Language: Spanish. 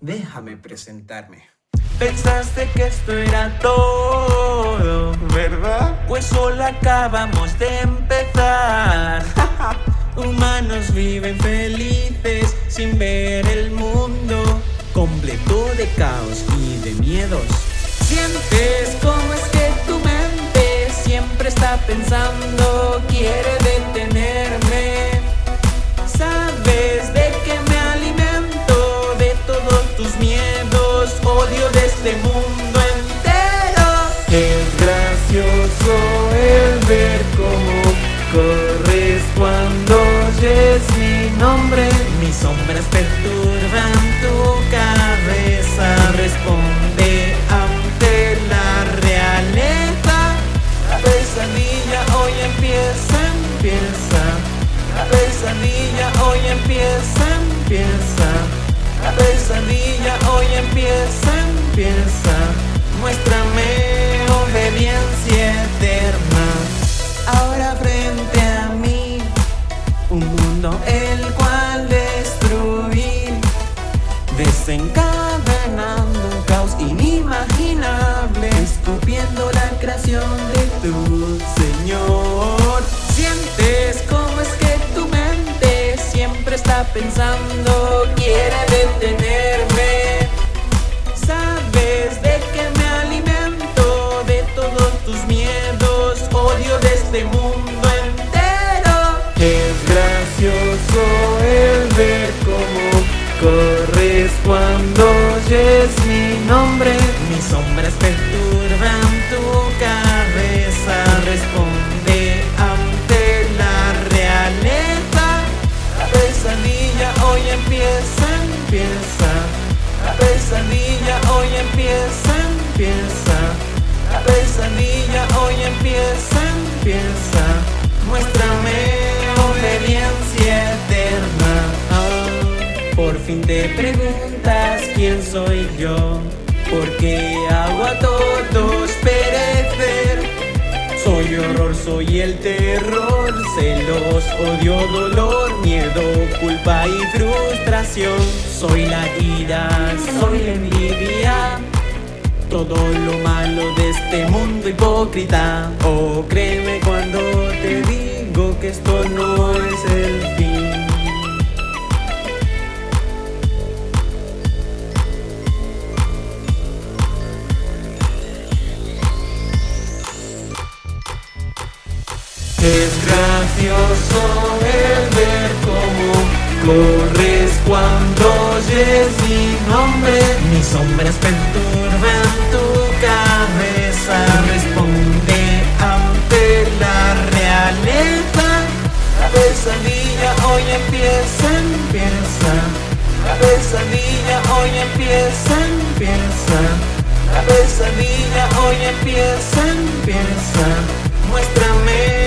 Déjame presentarme. Pensaste que esto era todo, ¿Verdad? pues solo acabamos de empezar. Humanos viven felices sin ver caos y de miedos. Sientes cómo es que tu mente siempre está pensando, quiere detenerme. Sabes de que me alimento de todos tus miedos, odio de este mundo entero. Es gracioso el ver cómo corres cuando oyes mi nombre. Mis sombras perturban pesadilla hoy empieza, empieza. La pesadilla hoy empieza, empieza. Muéstrame cuando oyes mi nombre. Mis sombras perturban tu cabeza, responde ante la realeza. La pesadilla hoy empieza, empieza. La pesadilla hoy empieza, empieza. La pesadilla hoy empieza, empieza. Por fin te preguntas quién soy yo, porque hago a todos perecer. Soy horror, soy el terror, celos, odio, dolor, miedo, culpa y frustración. Soy la ira, soy la envidia, todo lo malo de este mundo hipócrita. Oh, créeme cuando te digo que esto no es el fin. Gracioso el ver cómo corres cuando oyes mi nombre. Mis sombras perturban tu cabeza, responde ante la realeza. La pesadilla hoy empieza, empieza. La pesadilla hoy empieza, empieza. La pesadilla hoy empieza, empieza. Muéstrame